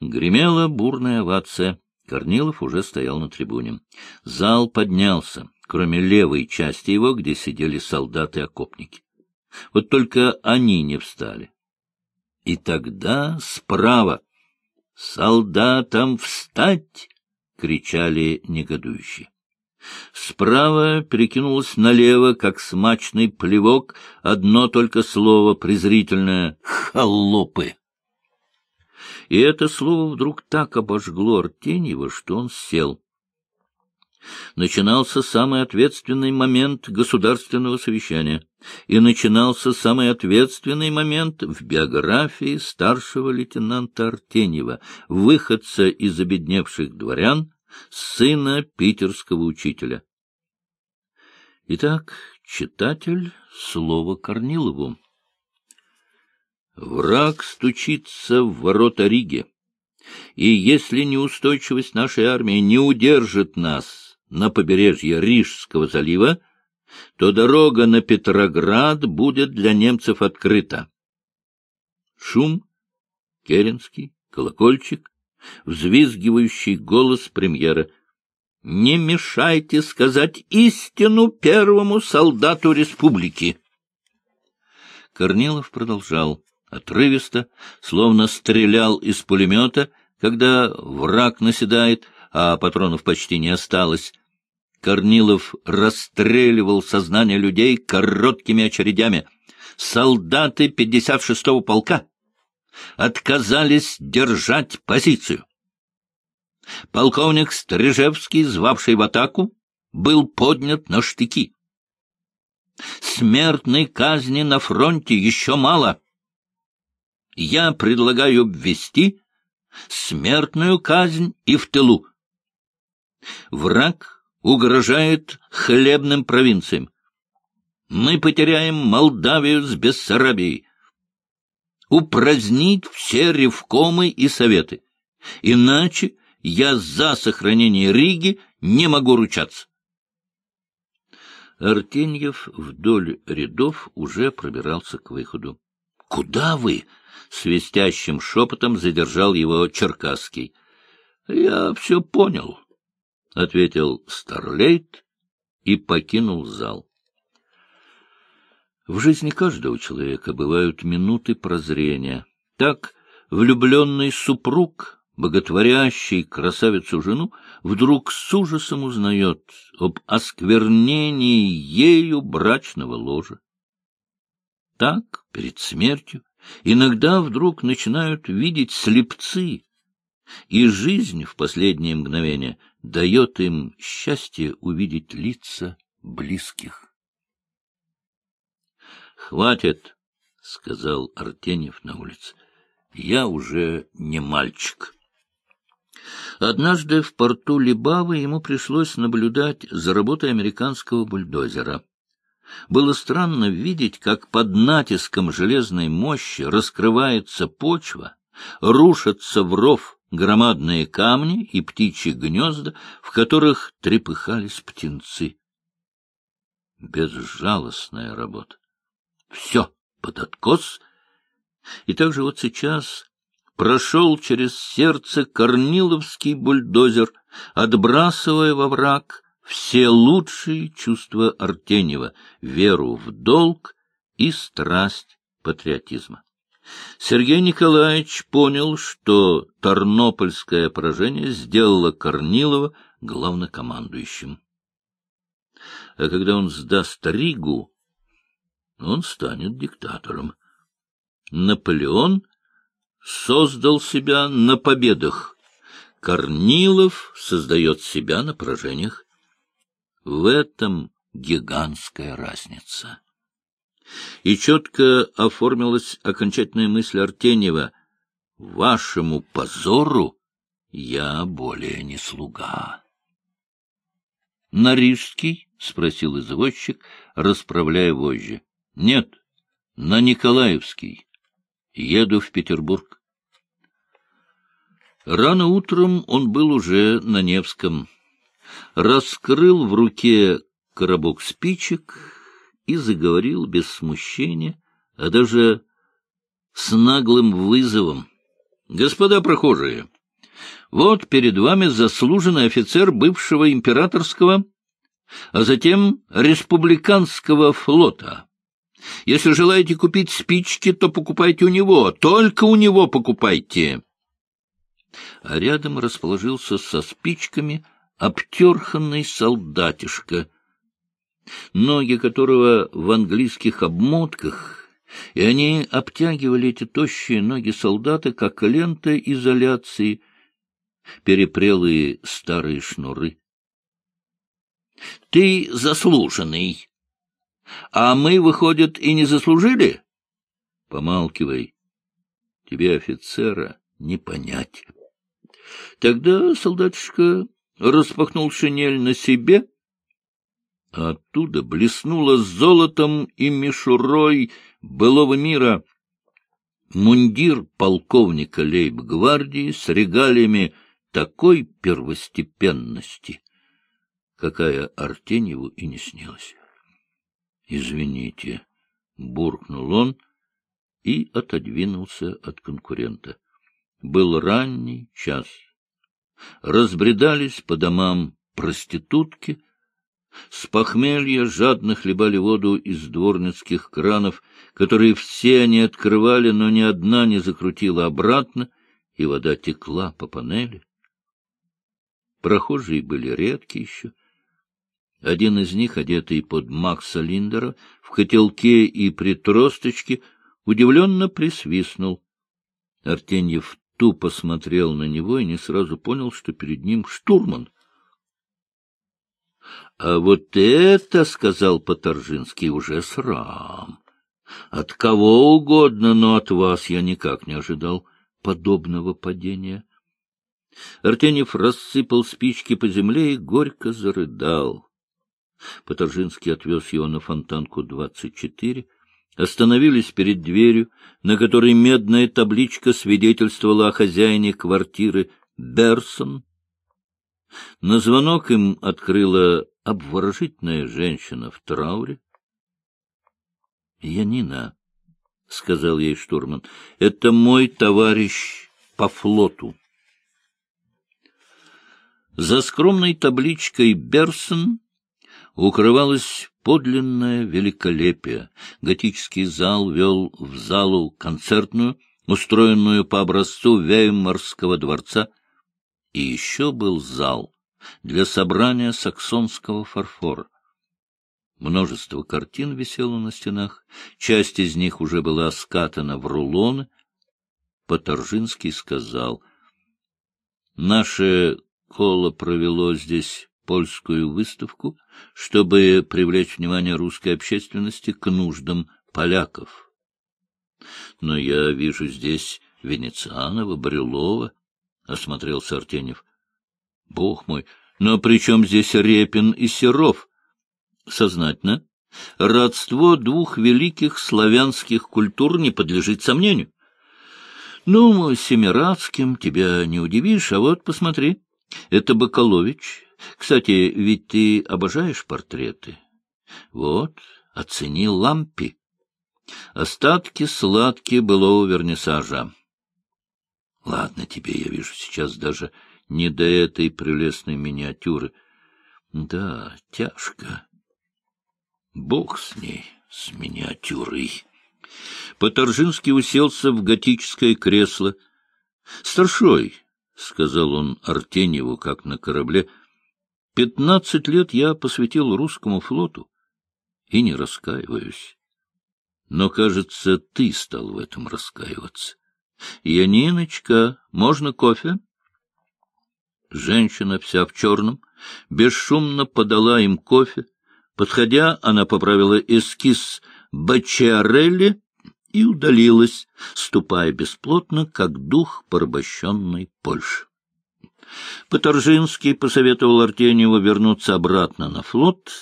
Гремела бурная овация. Корнилов уже стоял на трибуне. Зал поднялся, кроме левой части его, где сидели солдаты-окопники. Вот только они не встали. И тогда справа «Солдатам встать!» — кричали негодующие. Справа перекинулось налево, как смачный плевок, одно только слово презрительное — «холопы». И это слово вдруг так обожгло Артеньева, что он сел. Начинался самый ответственный момент государственного совещания, и начинался самый ответственный момент в биографии старшего лейтенанта Артеньева, выходца из обедневших дворян, сына питерского учителя. Итак, читатель, слово Корнилову. Враг стучится в ворота Риги, и если неустойчивость нашей армии не удержит нас на побережье Рижского залива, то дорога на Петроград будет для немцев открыта. Шум, Керенский, колокольчик, взвизгивающий голос премьера. «Не мешайте сказать истину первому солдату республики!» Корнилов продолжал отрывисто, словно стрелял из пулемета, когда враг наседает, а патронов почти не осталось. Корнилов расстреливал сознание людей короткими очередями. Солдаты 56-го полка отказались держать позицию. Полковник Стрижевский, звавший в атаку, был поднят на штыки. Смертной казни на фронте еще мало. Я предлагаю ввести смертную казнь и в тылу. Враг угрожает хлебным провинциям. Мы потеряем Молдавию с Бессарабией. Упразднить все ревкомы и советы. Иначе я за сохранение Риги не могу ручаться. Артеньев вдоль рядов уже пробирался к выходу. — Куда вы? — свистящим шепотом задержал его Черкасский. — Я все понял, — ответил Старлейт и покинул зал. В жизни каждого человека бывают минуты прозрения. Так влюбленный супруг, боготворящий красавицу-жену, вдруг с ужасом узнает об осквернении ею брачного ложа. Так, перед смертью, иногда вдруг начинают видеть слепцы, и жизнь в последнее мгновение дает им счастье увидеть лица близких. — Хватит, — сказал Артеньев на улице, — я уже не мальчик. Однажды в порту Либавы ему пришлось наблюдать за работой американского бульдозера. Было странно видеть, как под натиском железной мощи раскрывается почва, рушатся в ров громадные камни и птичьи гнезда, в которых трепыхались птенцы. Безжалостная работа. Все под откос. И также вот сейчас прошел через сердце корниловский бульдозер, отбрасывая во враг все лучшие чувства Артеньева, веру в долг и страсть патриотизма. Сергей Николаевич понял, что Тарнопольское поражение сделало Корнилова главнокомандующим. А когда он сдаст Ригу, он станет диктатором. Наполеон создал себя на победах. Корнилов создает себя на поражениях. В этом гигантская разница. И четко оформилась окончательная мысль Артеньева. «Вашему позору я более не слуга». «На Рижский?» — спросил извозчик, расправляя вожжи. — Нет, на Николаевский. Еду в Петербург. Рано утром он был уже на Невском. Раскрыл в руке коробок спичек и заговорил без смущения, а даже с наглым вызовом. Господа прохожие, вот перед вами заслуженный офицер бывшего императорского, а затем республиканского флота. Если желаете купить спички, то покупайте у него, только у него покупайте. А рядом расположился со спичками обтерханный солдатишка, ноги которого в английских обмотках, и они обтягивали эти тощие ноги солдата, как лента изоляции, перепрелые старые шнуры. — Ты заслуженный. А мы, выходит, и не заслужили? — Помалкивай. Тебе, офицера, не понять. Тогда солдатишка распахнул шинель на себе, а оттуда блеснула золотом и мишурой былого мира мундир полковника лейб-гвардии с регалиями такой первостепенности, какая Артеньеву и не снилась. — Извините, — буркнул он и отодвинулся от конкурента. Был ранний час. Разбредались по домам проститутки, с похмелья жадно хлебали воду из дворницких кранов, которые все они открывали, но ни одна не закрутила обратно, и вода текла по панели. Прохожие были редкие еще. Один из них, одетый под Макса Линдера, в котелке и при тросточке, удивленно присвистнул. Артеньев тупо смотрел на него и не сразу понял, что перед ним штурман. — А вот это, — сказал Поторжинский, — уже срам. От кого угодно, но от вас я никак не ожидал подобного падения. Артеньев рассыпал спички по земле и горько зарыдал. Поторжинский отвез его на фонтанку двадцать четыре, остановились перед дверью, на которой медная табличка свидетельствовала о хозяине квартиры Берсон. На звонок им открыла обворожительная женщина в трауре. — Янина, — сказал ей штурман, — это мой товарищ по флоту. За скромной табличкой «Берсон» укрывалось подлинное великолепие. Готический зал вел в залу концертную, устроенную по образцу Веймарского дворца, и еще был зал для собрания саксонского фарфора. Множество картин висело на стенах, часть из них уже была скатана в рулоны. Поторжинский сказал, — Наше коло провело здесь польскую выставку, чтобы привлечь внимание русской общественности к нуждам поляков. Но я вижу здесь Венецианова, Брюлова, — осмотрелся Артеньев. — Бог мой, но при чем здесь Репин и Серов? Сознательно. Родство двух великих славянских культур не подлежит сомнению. Ну, Семирадским тебя не удивишь, а вот посмотри. Это Бакалович. Кстати, ведь ты обожаешь портреты. Вот, оцени лампи. Остатки сладкие былого вернисажа. Ладно тебе, я вижу, сейчас даже не до этой прелестной миниатюры. Да, тяжко. Бог с ней, с миниатюрой. Поторжинский уселся в готическое кресло. — Старшой, — сказал он Артеньеву, как на корабле, — пятнадцать лет я посвятил русскому флоту и не раскаиваюсь. Но, кажется, ты стал в этом раскаиваться. Яниночка, можно кофе? Женщина вся в черном бесшумно подала им кофе. Подходя, она поправила эскиз Бачиарелли и удалилась, ступая бесплотно, как дух порабощенной Польши. Поторжинский посоветовал Артеньеву вернуться обратно на флот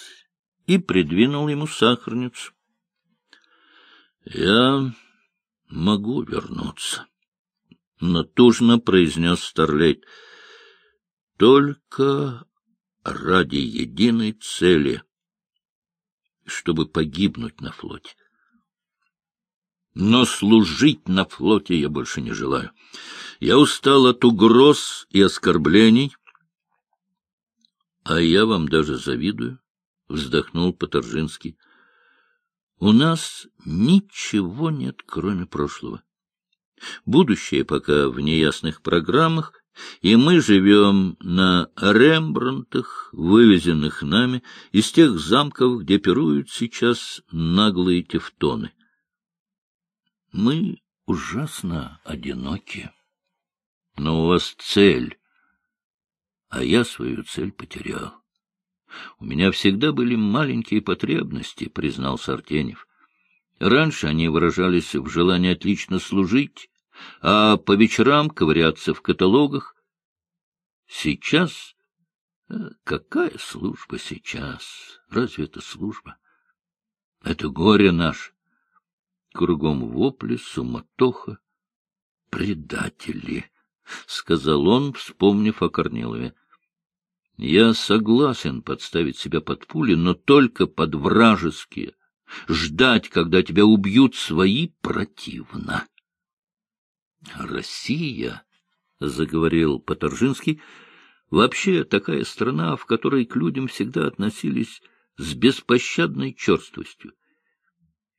и придвинул ему сахарницу. — Я могу вернуться, — натужно произнес Старлейт. — Только ради единой цели, чтобы погибнуть на флоте. Но служить на флоте я больше не желаю. Я устал от угроз и оскорблений. — А я вам даже завидую, — вздохнул Поторжинский. — У нас ничего нет, кроме прошлого. Будущее пока в неясных программах, и мы живем на Рембрандтах, вывезенных нами из тех замков, где пируют сейчас наглые тевтоны. Мы ужасно одиноки. Но у вас цель, а я свою цель потерял. У меня всегда были маленькие потребности, признался Артенев. Раньше они выражались в желании отлично служить, а по вечерам ковыряться в каталогах. Сейчас... Э, какая служба сейчас? Разве это служба? Это горе наше. Кругом вопли, суматоха, предатели, — сказал он, вспомнив о Корнилове. Я согласен подставить себя под пули, но только под вражеские. Ждать, когда тебя убьют свои, противно. Россия, — заговорил Поторжинский, — вообще такая страна, в которой к людям всегда относились с беспощадной черствостью.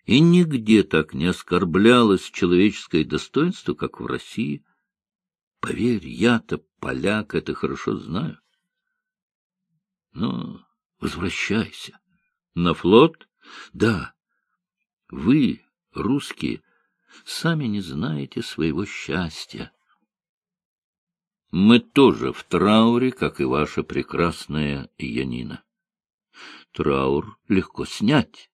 И нигде так не оскорблялось человеческое достоинство, как в России. Поверь, я-то поляк, это хорошо знаю. Но возвращайся. На флот? Да. Вы, русские, сами не знаете своего счастья. Мы тоже в трауре, как и ваша прекрасная Янина. Траур легко снять.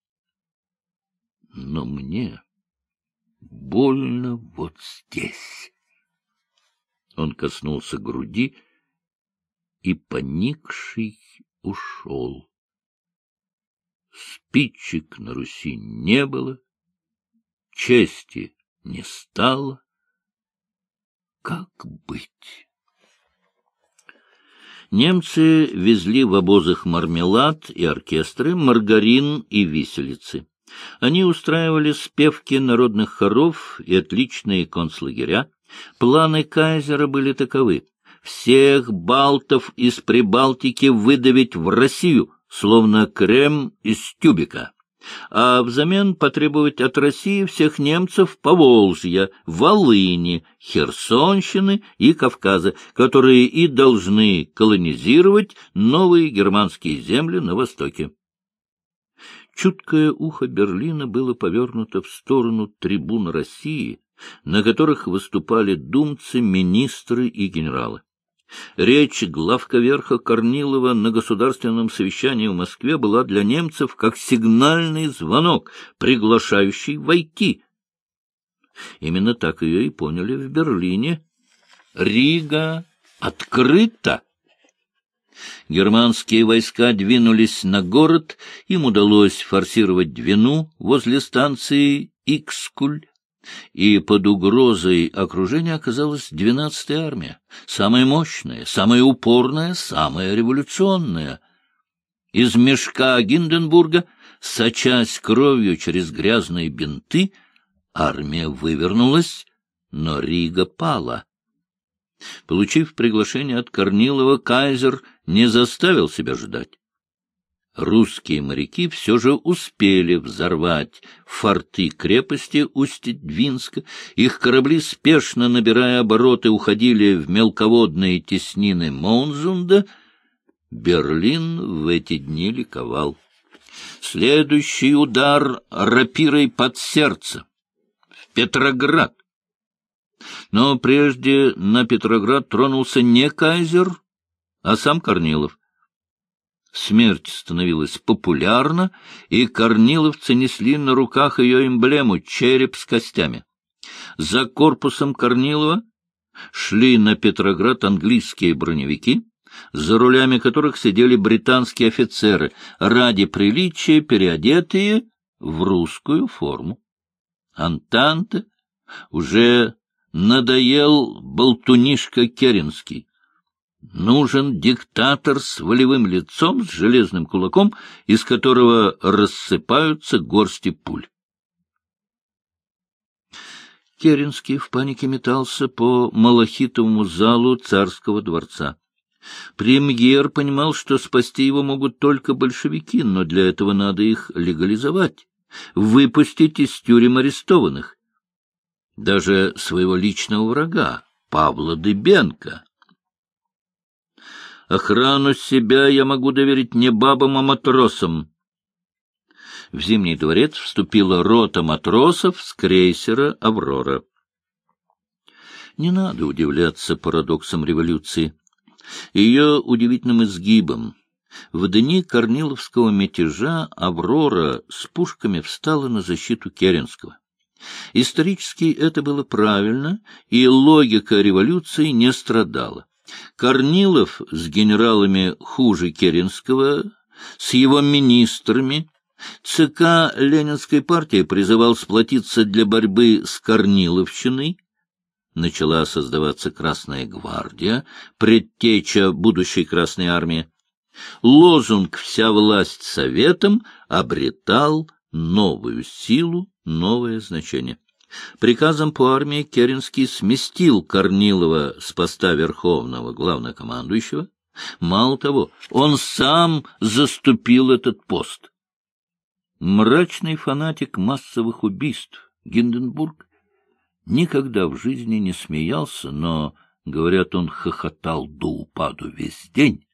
Но мне больно вот здесь. Он коснулся груди и, поникший, ушел. Спичек на Руси не было, чести не стало. Как быть? Немцы везли в обозах мармелад и оркестры, маргарин и виселицы. Они устраивали спевки народных хоров и отличные концлагеря. Планы кайзера были таковы — всех балтов из Прибалтики выдавить в Россию, словно крем из тюбика а взамен потребовать от России всех немцев Поволжья, Волыни, Херсонщины и Кавказа, которые и должны колонизировать новые германские земли на востоке. Чуткое ухо Берлина было повернуто в сторону трибун России, на которых выступали думцы, министры и генералы. Речь главковерха Корнилова на государственном совещании в Москве была для немцев как сигнальный звонок, приглашающий войти. Именно так ее и поняли в Берлине. Рига открыта. Германские войска двинулись на город, им удалось форсировать Двину возле станции Икскуль и под угрозой окружения оказалась двенадцатая армия, самая мощная, самая упорная, самая революционная. Из мешка Гинденбурга, сочась кровью через грязные бинты, армия вывернулась, но Рига пала. Получив приглашение от Корнилова, кайзер не заставил себя ждать русские моряки все же успели взорвать форты крепости Усть-Двинска. Их корабли, спешно набирая обороты, уходили в мелководные теснины Моунзунда. Берлин в эти дни ликовал. Следующий удар рапирой под сердце. В Петроград. Но прежде на Петроград тронулся не кайзер, а сам Корнилов. Смерть становилась популярна, и корниловцы несли на руках ее эмблему — череп с костями. За корпусом Корнилова шли на Петроград английские броневики, за рулями которых сидели британские офицеры, ради приличия переодетые в русскую форму. Антанте уже надоел болтунишка Керенский. Нужен диктатор с волевым лицом, с железным кулаком, из которого рассыпаются горсти пуль. Керенский в панике метался по малахитовому залу царского дворца. Премьер понимал, что спасти его могут только большевики, но для этого надо их легализовать, выпустить из тюрем арестованных. Даже своего личного врага, Павла Дыбенко. Охрану себя я могу доверить не бабам, а матросам. В Зимний дворец вступила рота матросов с крейсера «Аврора». Не надо удивляться парадоксам революции ее удивительным изгибом. В дни Корниловского мятежа Аврора с пушками встала на защиту Керенского. Исторически это было правильно, и логика революции не страдала. Корнилов с генералами хуже Керенского, с его министрами, ЦК Ленинской партии призывал сплотиться для борьбы с Корниловщиной, начала создаваться Красная гвардия, предтеча будущей Красной армии. Лозунг «Вся власть советом» обретал новую силу, новое значение. Приказом по армии Керенский сместил Корнилова с поста верховного главнокомандующего. Мало того, он сам заступил этот пост. Мрачный фанатик массовых убийств Гинденбург никогда в жизни не смеялся, но, говорят, он хохотал до упаду весь день,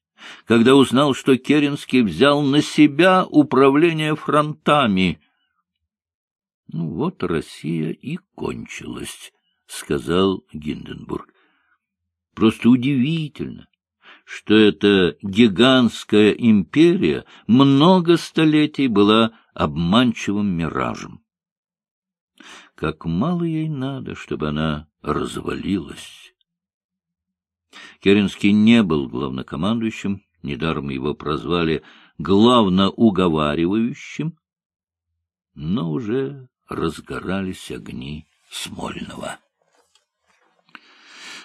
когда узнал, что Керенский взял на себя управление фронтами. — Ну вот Россия и кончилась, — сказал Гинденбург. — Просто удивительно, что эта гигантская империя много столетий была обманчивым миражем. Как мало ей надо, чтобы она развалилась. Керенский не был главнокомандующим, недаром его прозвали главноуговаривающим, но уже разгорались огни Смольного.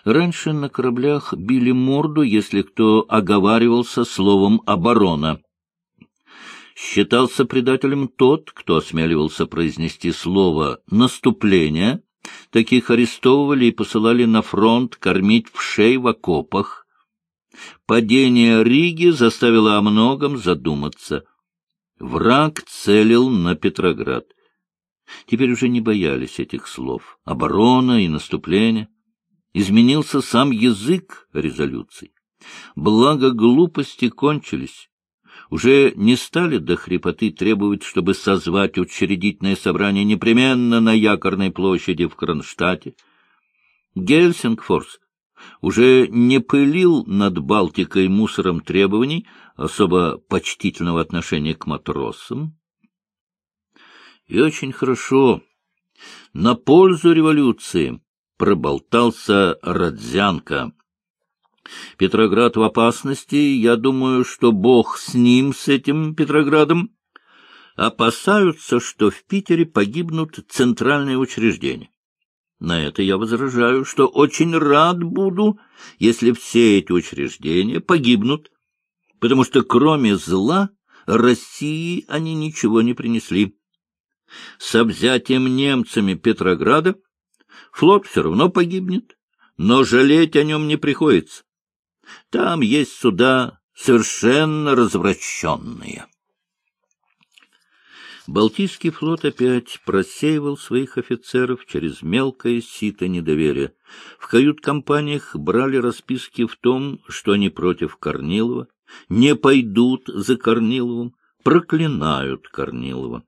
Раньше на кораблях били морду, если кто оговаривался словом «оборона». Считался предателем тот, кто осмеливался произнести слово «наступление». Таких арестовывали и посылали на фронт кормить вшей в окопах. Падение Риги заставило о многом задуматься. Враг целил на Петроград. Теперь уже не боялись этих слов. Оборона и наступление. Изменился сам язык резолюций. Благо глупости кончились уже не стали до хрипоты требовать, чтобы созвать учредительное собрание непременно на якорной площади в Кронштадте. Гельсингфорс уже не пылил над Балтикой мусором требований особо почтительного отношения к матросам. И очень хорошо, на пользу революции проболтался Родзянко. Петроград в опасности, я думаю, что Бог с ним, с этим Петроградом. Опасаются, что в Питере погибнут центральные учреждения. На это я возражаю, что очень рад буду, если все эти учреждения погибнут, потому что кроме зла России они ничего не принесли. Со взятием немцами Петрограда флот все равно погибнет, но жалеть о нем не приходится. Там есть суда совершенно развращенные. Балтийский флот опять просеивал своих офицеров через мелкое сито недоверия. В кают-компаниях брали расписки в том, что они против Корнилова, не пойдут за Корниловым, проклинают Корнилова.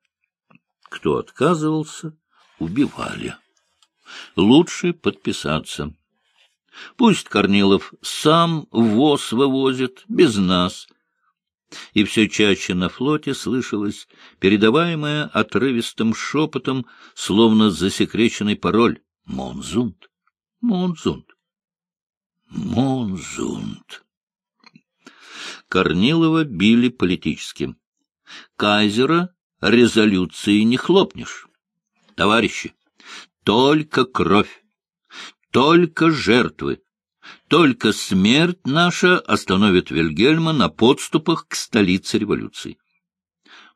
Кто отказывался, убивали. Лучше подписаться. Пусть Корнилов сам воз вывозит, без нас. И все чаще на флоте слышалось передаваемое отрывистым шепотом, словно засекреченный пароль «Монзунд! Монзунд! Монзунд!» Корнилова били политически. Кайзера резолюции не хлопнешь. Товарищи, только кровь, только жертвы. Только смерть наша остановит Вильгельма на подступах к столице революции.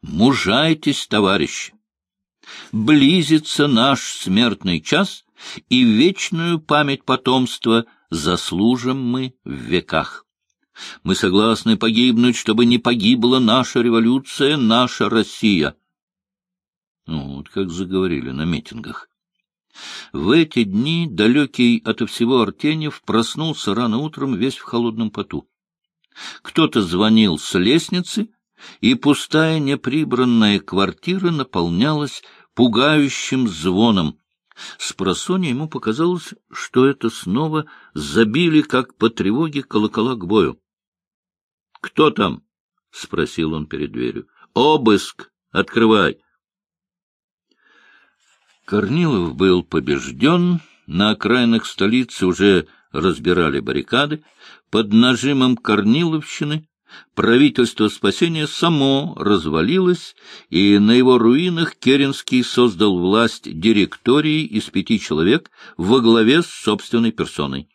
Мужайтесь, товарищи! Близится наш смертный час, и вечную память потомства заслужим мы в веках. Мы согласны погибнуть, чтобы не погибла наша революция, наша Россия. Ну, вот как заговорили на митингах. В эти дни далекий ото всего Артеньев проснулся рано утром весь в холодном поту. Кто-то звонил с лестницы, и пустая неприбранная квартира наполнялась пугающим звоном. С просонья ему показалось, что это снова забили, как по тревоге, колокола к бою. — Кто там? — спросил он перед дверью. — Обыск! Открывай! Корнилов был побежден, на окраинах столицы уже разбирали баррикады, под нажимом Корниловщины правительство спасения само развалилось, и на его руинах Керенский создал власть директории из пяти человек во главе с собственной персоной.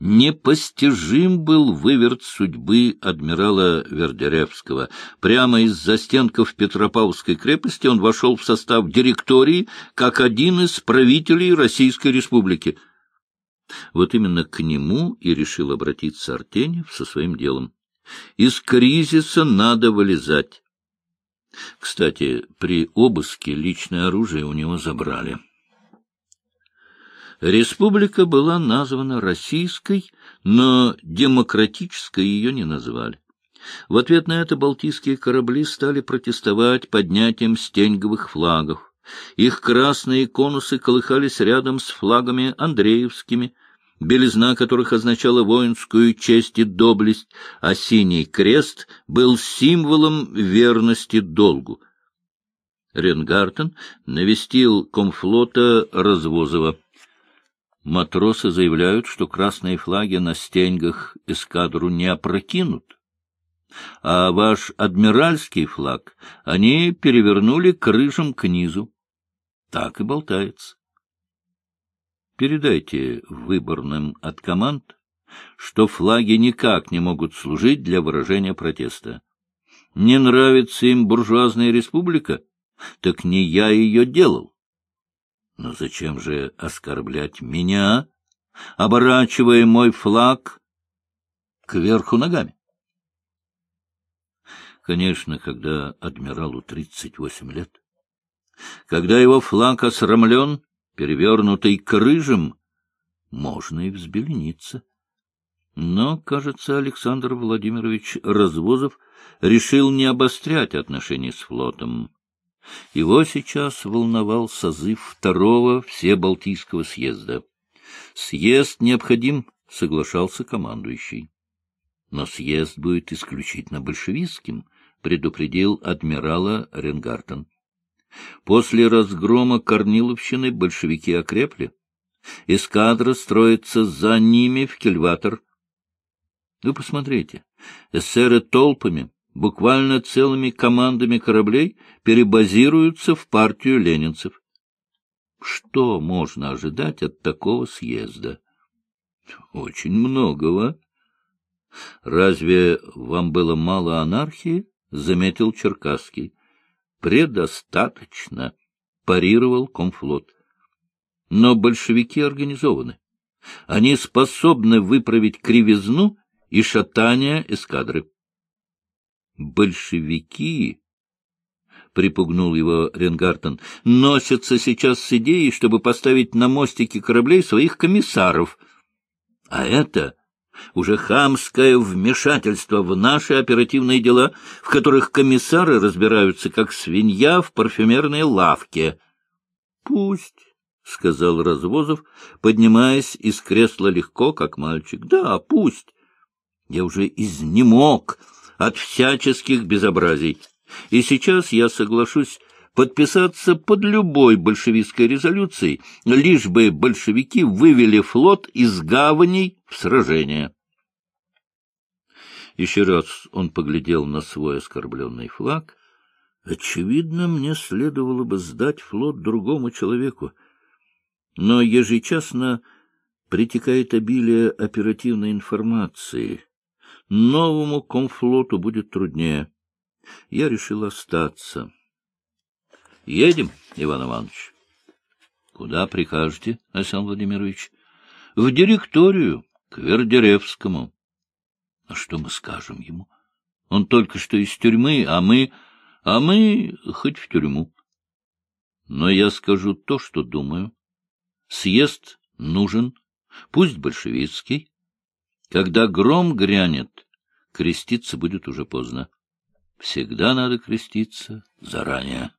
Непостижим был выверт судьбы адмирала Вердеревского. Прямо из застенков Петропавловской крепости он вошел в состав директории как один из правителей Российской Республики. Вот именно к нему и решил обратиться Артеньев со своим делом. Из кризиса надо вылезать. Кстати, при обыске личное оружие у него забрали. Республика была названа российской, но демократической ее не назвали. В ответ на это балтийские корабли стали протестовать поднятием стеньговых флагов. Их красные конусы колыхались рядом с флагами Андреевскими, белизна которых означала воинскую честь и доблесть, а синий крест был символом верности долгу. Ренгартен навестил комфлота Развозова. Матросы заявляют, что красные флаги на стеньгах эскадру не опрокинут. А ваш адмиральский флаг они перевернули крыжем к низу. Так и болтается. Передайте выборным от команд, что флаги никак не могут служить для выражения протеста. Не нравится им буржуазная республика? Так не я ее делал. Но зачем же оскорблять меня, оборачивая мой флаг кверху ногами? Конечно, когда адмиралу тридцать восемь лет, когда его флаг осрамлен, перевернутый крыжем, можно и взбелениться. Но, кажется, Александр Владимирович Развозов решил не обострять отношения с флотом. Его сейчас волновал созыв второго Всебалтийского съезда. Съезд необходим, соглашался командующий. Но съезд будет исключительно большевистским, предупредил адмирала Ренгартен. После разгрома Корниловщины большевики окрепли. Эскадра строится за ними в кельватор. Вы посмотрите, эсеры толпами буквально целыми командами кораблей перебазируются в партию ленинцев. Что можно ожидать от такого съезда? Очень многого. Разве вам было мало анархии? — заметил Черкасский. Предостаточно, — парировал комфлот. Но большевики организованы. Они способны выправить кривизну и шатание эскадры большевики, — припугнул его Ренгартен, — носятся сейчас с идеей, чтобы поставить на мостике кораблей своих комиссаров. А это уже хамское вмешательство в наши оперативные дела, в которых комиссары разбираются, как свинья в парфюмерной лавке. — Пусть, — сказал Развозов, поднимаясь из кресла легко, как мальчик. — Да, пусть. Я уже изнемог от всяческих безобразий. И сейчас я соглашусь подписаться под любой большевистской резолюцией, лишь бы большевики вывели флот из гаваней в сражение. Еще раз он поглядел на свой оскорбленный флаг. Очевидно, мне следовало бы сдать флот другому человеку. Но ежечасно притекает обилие оперативной информации — Новому комфлоту будет труднее. Я решил остаться. Едем, Иван Иванович. Куда прикажете, Александр Владимирович? В директорию, к Вердеревскому. А что мы скажем ему? Он только что из тюрьмы, а мы... А мы хоть в тюрьму. Но я скажу то, что думаю. Съезд нужен, пусть большевистский. Когда гром грянет, креститься будет уже поздно. Всегда надо креститься заранее.